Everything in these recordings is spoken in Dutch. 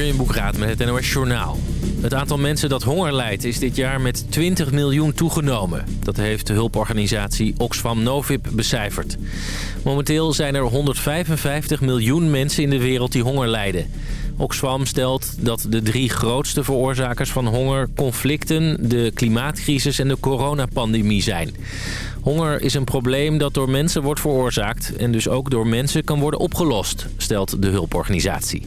in Boekraad met het NOS Journaal. Het aantal mensen dat honger lijdt is dit jaar met 20 miljoen toegenomen. Dat heeft de hulporganisatie Oxfam Novib becijferd. Momenteel zijn er 155 miljoen mensen in de wereld die honger lijden. Oxfam stelt dat de drie grootste veroorzakers van honger conflicten, de klimaatcrisis en de coronapandemie zijn. Honger is een probleem dat door mensen wordt veroorzaakt en dus ook door mensen kan worden opgelost, stelt de hulporganisatie.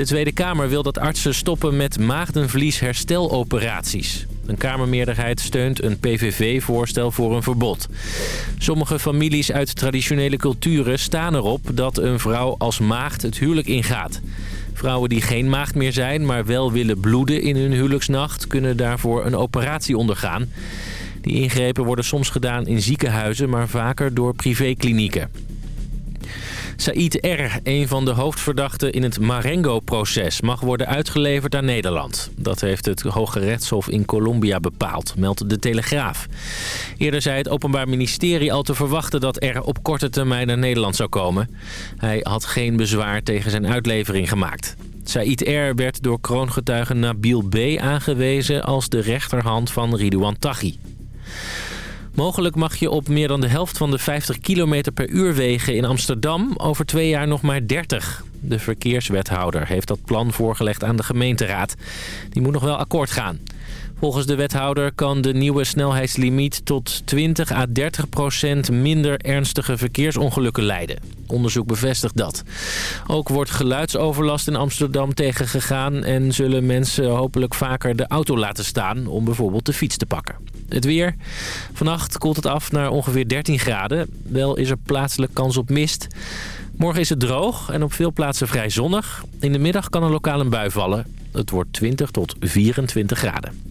De Tweede Kamer wil dat artsen stoppen met maagdenvlieshersteloperaties. Een Kamermeerderheid steunt een PVV-voorstel voor een verbod. Sommige families uit traditionele culturen staan erop dat een vrouw als maagd het huwelijk ingaat. Vrouwen die geen maagd meer zijn, maar wel willen bloeden in hun huwelijksnacht... kunnen daarvoor een operatie ondergaan. Die ingrepen worden soms gedaan in ziekenhuizen, maar vaker door privéklinieken. Said R., een van de hoofdverdachten in het Marengo-proces... mag worden uitgeleverd aan Nederland. Dat heeft het Hoge Rechtshof in Colombia bepaald, meldt de Telegraaf. Eerder zei het Openbaar Ministerie al te verwachten... dat R. op korte termijn naar Nederland zou komen. Hij had geen bezwaar tegen zijn uitlevering gemaakt. Said R. werd door kroongetuige Nabil B. aangewezen... als de rechterhand van Ridouan Taghi. Mogelijk mag je op meer dan de helft van de 50 km per uur wegen in Amsterdam over twee jaar nog maar 30. De verkeerswethouder heeft dat plan voorgelegd aan de gemeenteraad. Die moet nog wel akkoord gaan. Volgens de wethouder kan de nieuwe snelheidslimiet tot 20 à 30 procent minder ernstige verkeersongelukken leiden. Onderzoek bevestigt dat. Ook wordt geluidsoverlast in Amsterdam tegengegaan en zullen mensen hopelijk vaker de auto laten staan om bijvoorbeeld de fiets te pakken. Het weer. Vannacht koelt het af naar ongeveer 13 graden. Wel is er plaatselijk kans op mist. Morgen is het droog en op veel plaatsen vrij zonnig. In de middag kan er lokaal een bui vallen. Het wordt 20 tot 24 graden.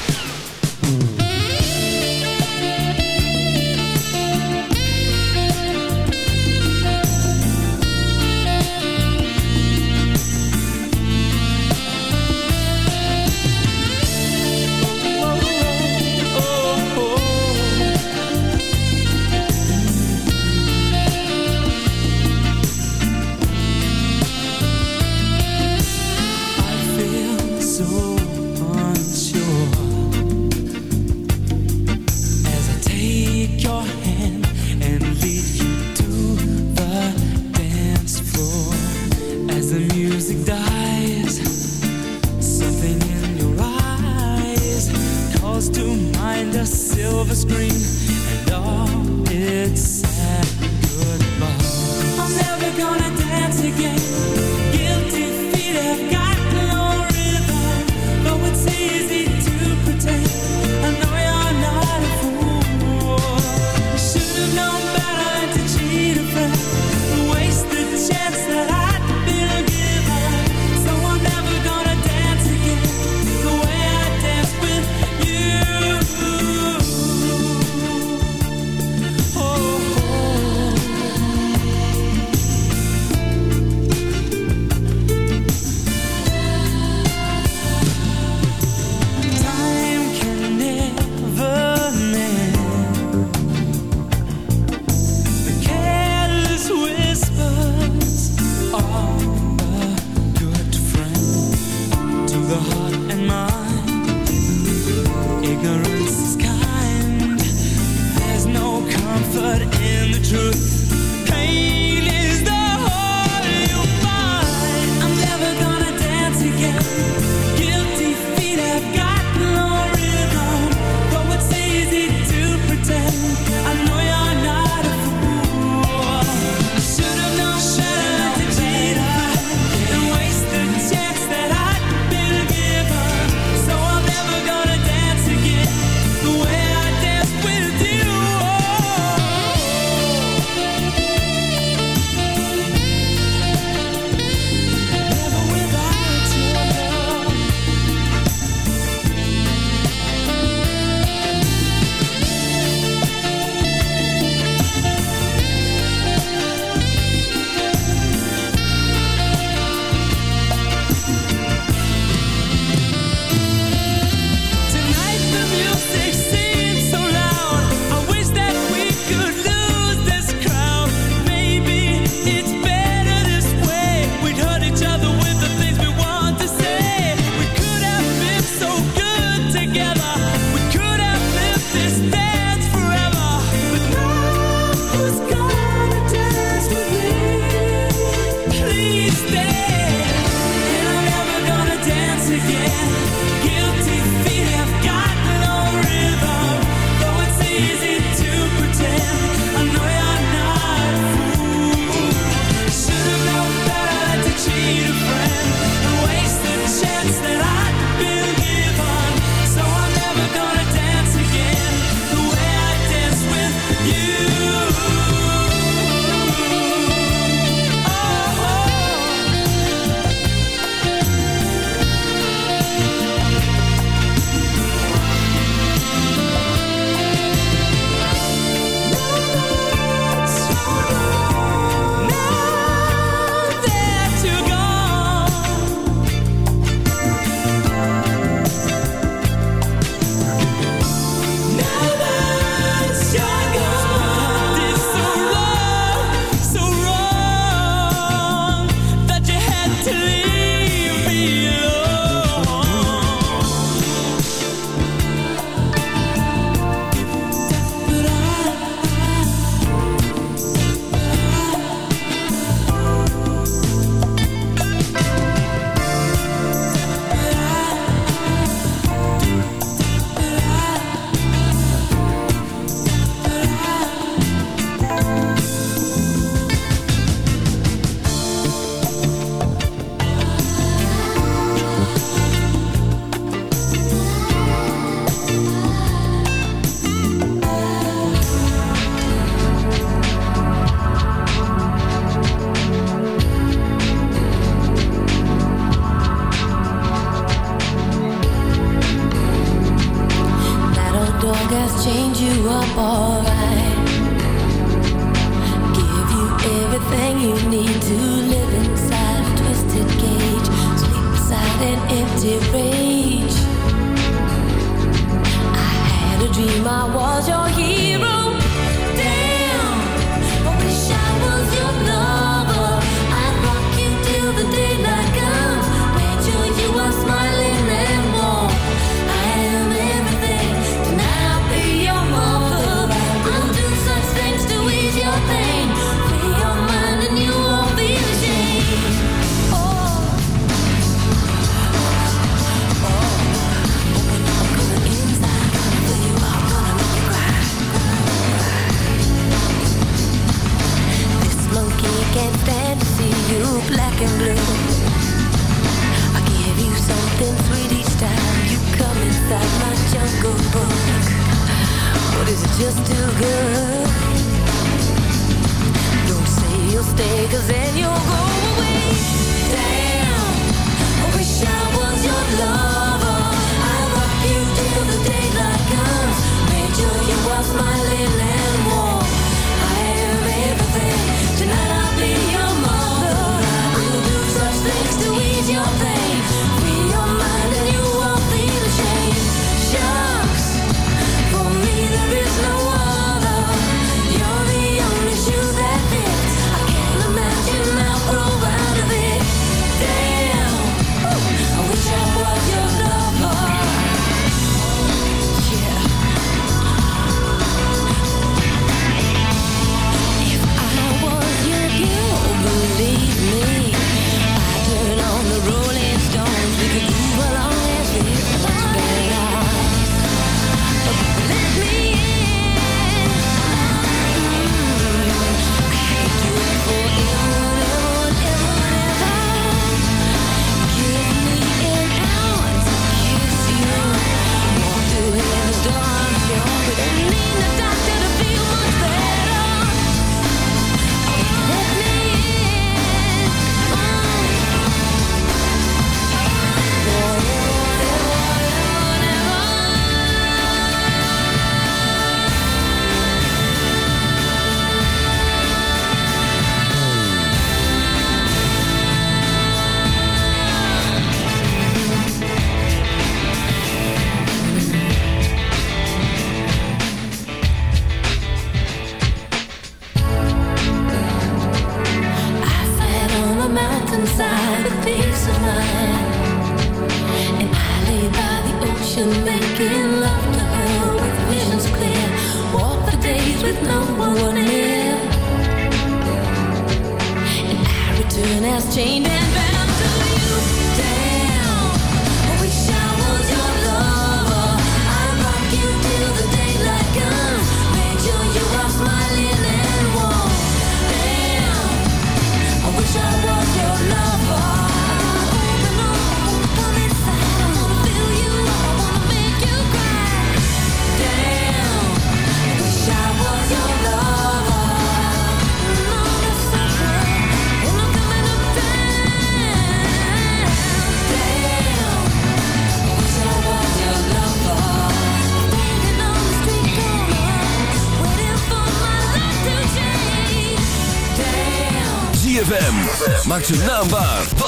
Different.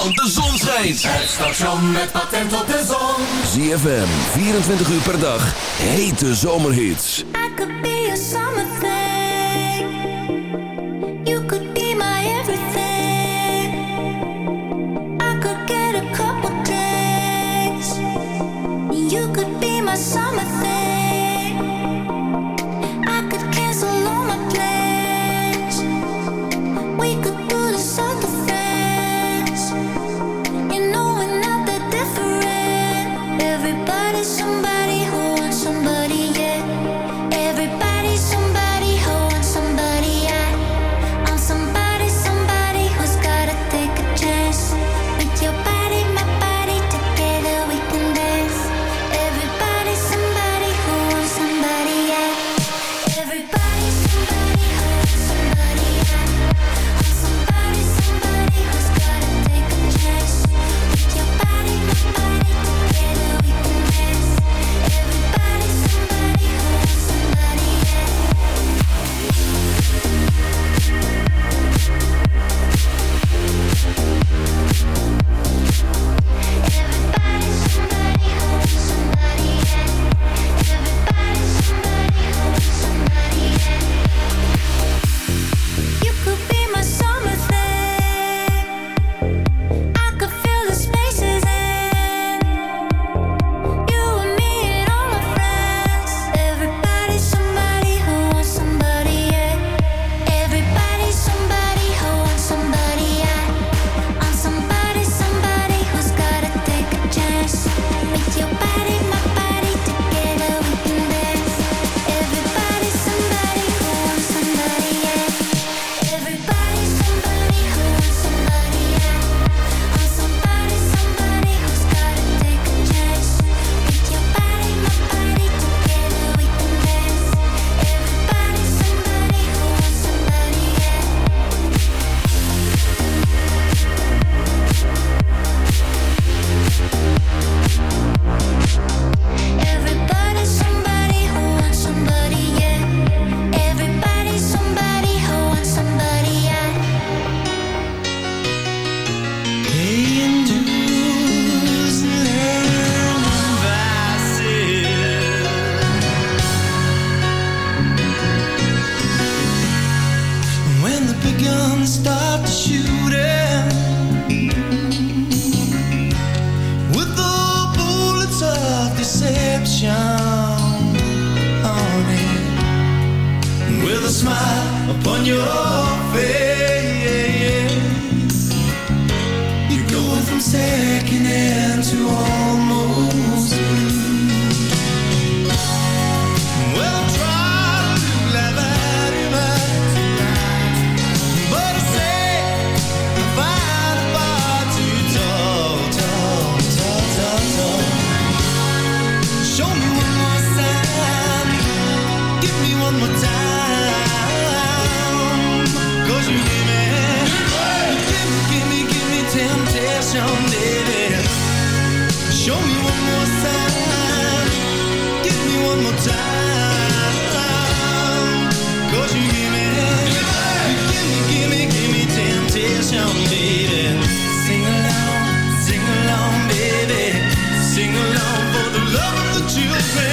want de zon schijnt. Het station met patent op de zon. ZFM, 24 uur per dag, hete zomerhits. I could be a summer the love of the children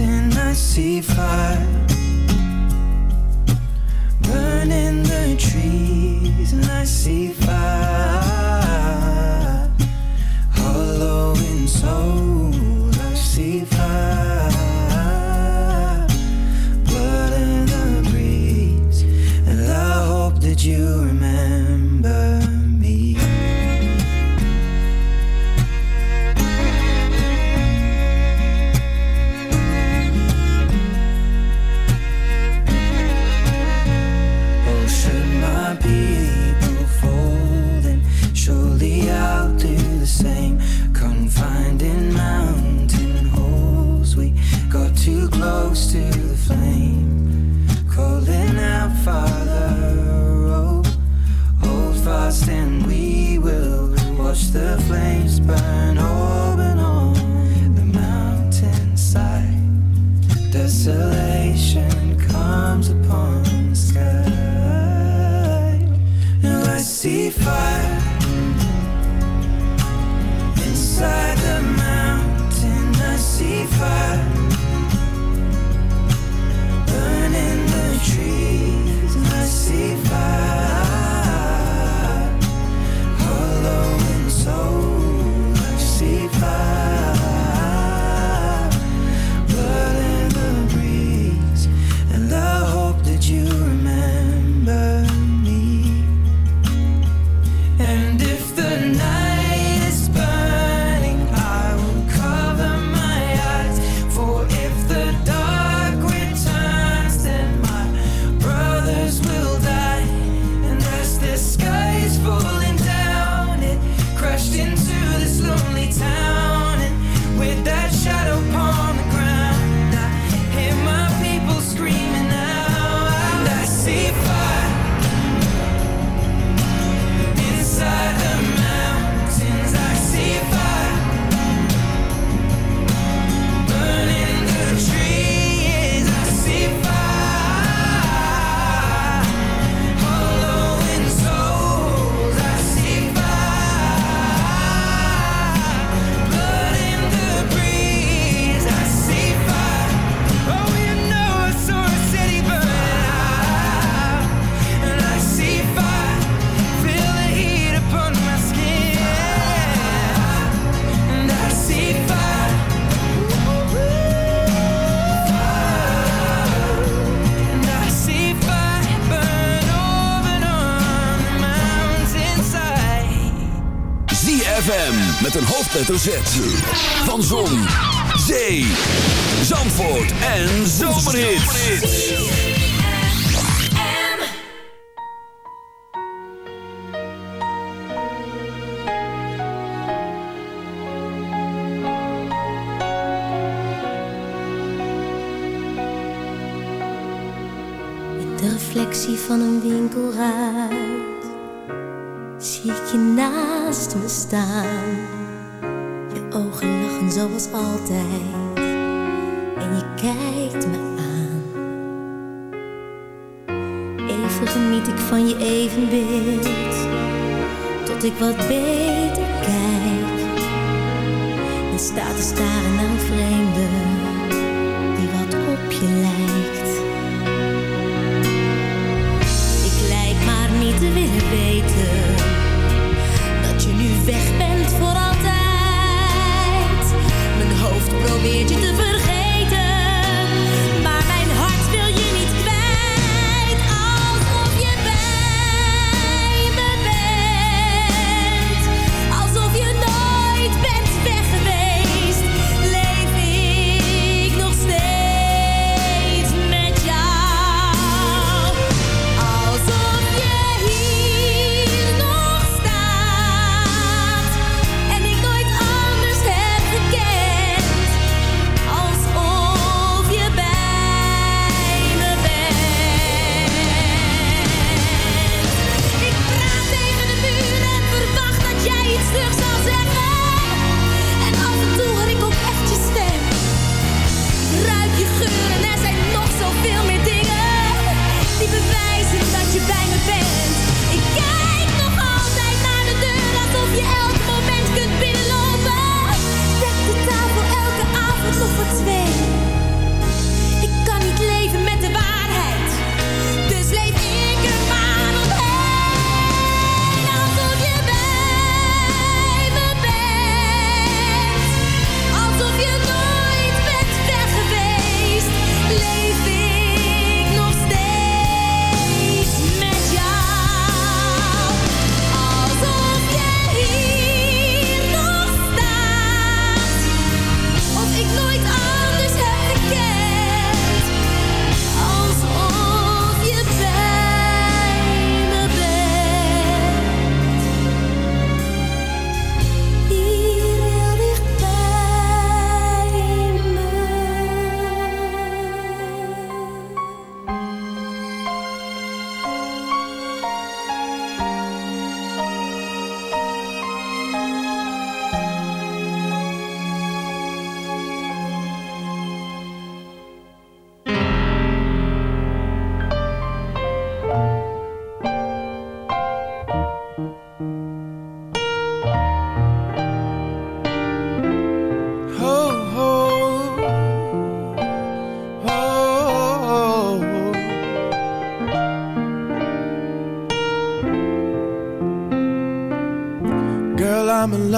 mountain. I see fire burning the trees, and I see fire hollow in soul. I see fire blood in the breeze, and I hope that you hoofdletter Z. Van Zon, Zee, Zandvoort en Zomerhit. De reflectie van een winkelruit zie ik je naast me staan Zoals altijd en je kijkt me aan. Even geniet ik van je evenbeeld, tot ik wat beter kijk. En sta te staren naar een vreemde die wat op je lijkt.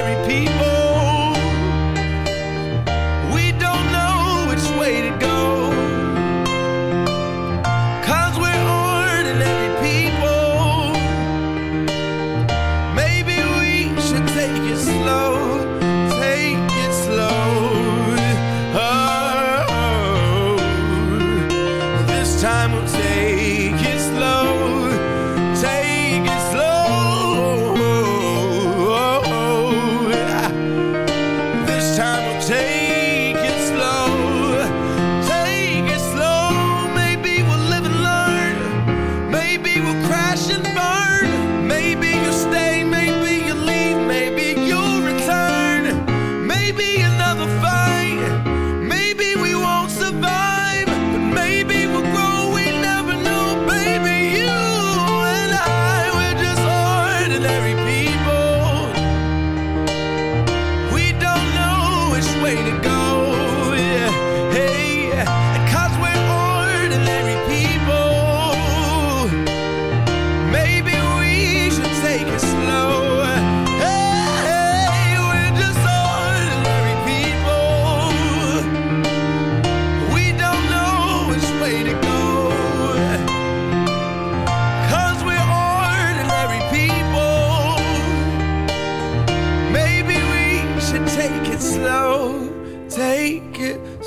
ordinary people.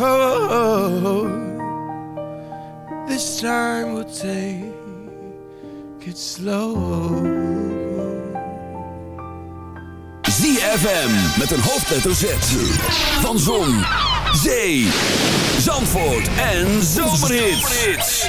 Oh, this time we'll take it slow. ZFM met een hoofdletter Z van Zon, Zee, Zandvoort en Zomerhits.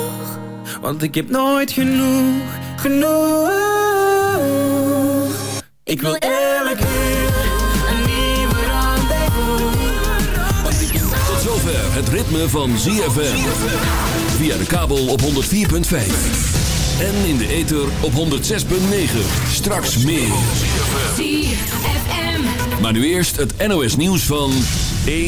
Want ik heb nooit genoeg, genoeg Ik wil elke uur een nieuwe rendezvous Want ik heb Tot zover het ritme van ZFM. Via de kabel op 104.5. En in de ether op 106.9. Straks meer. Maar nu eerst het NOS nieuws van...